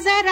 जरा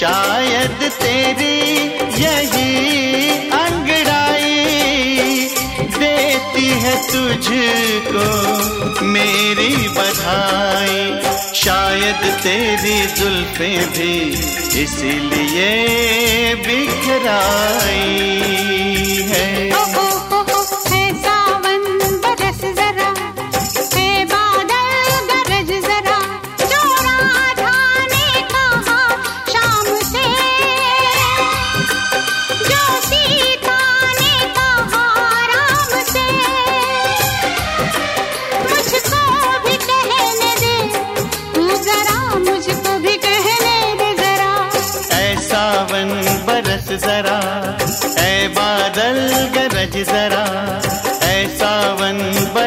शायद तेरी यही अंगड़ाई देती है तुझको मेरी बधाई। शायद तेरी जुल्फे भी इसलिए बिखराई।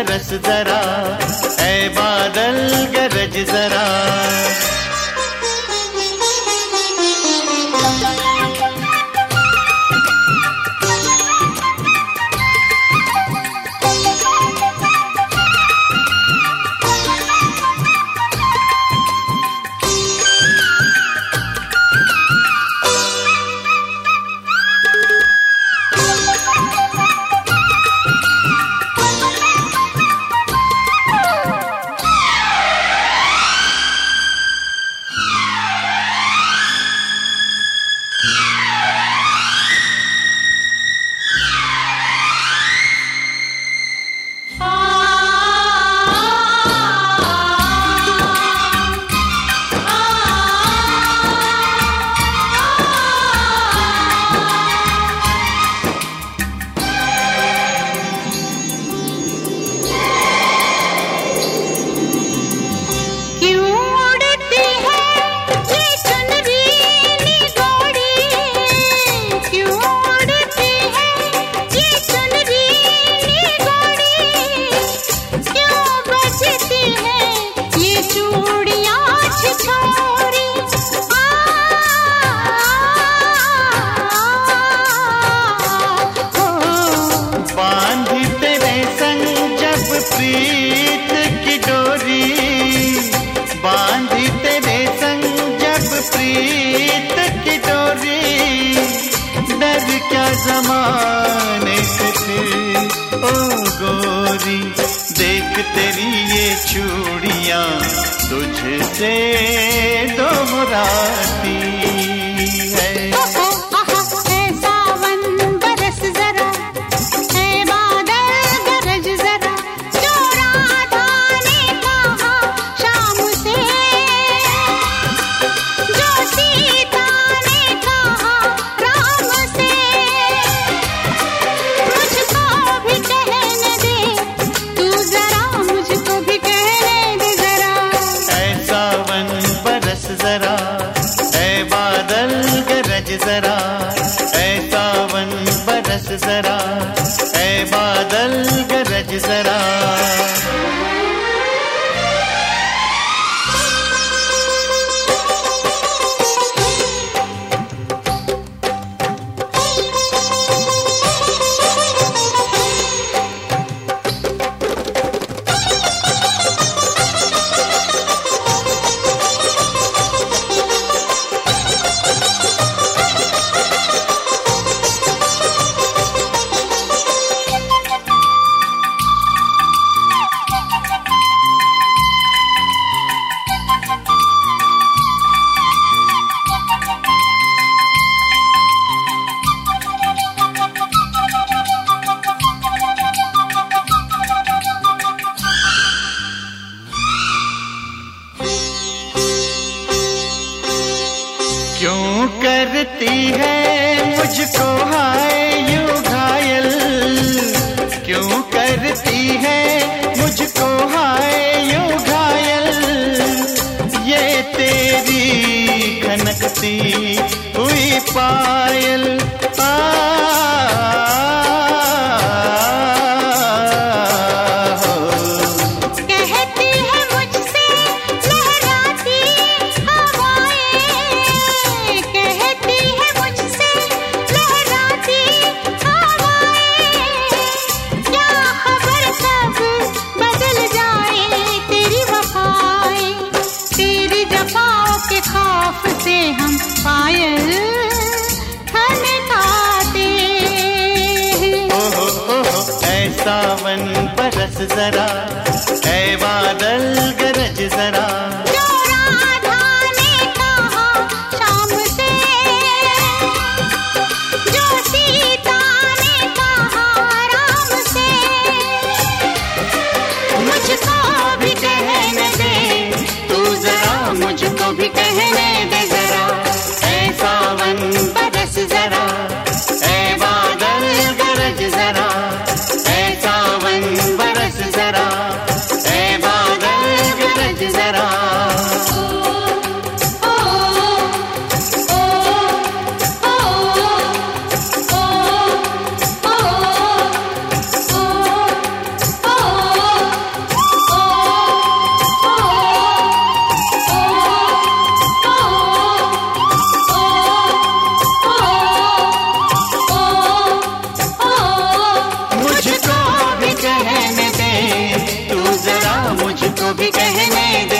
बरस जरा ऐ बादल गरज जरा। गोरी देख तेरी ये चूड़ियाँ तुझसे दोहराती जरा ऐ सावन गाते हम पायल खनकाते ओहो ओहो ऐसा वन परस जरा ऐ बादल गरज जरा। भी कहने